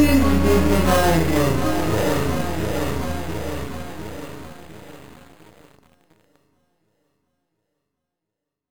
全部出て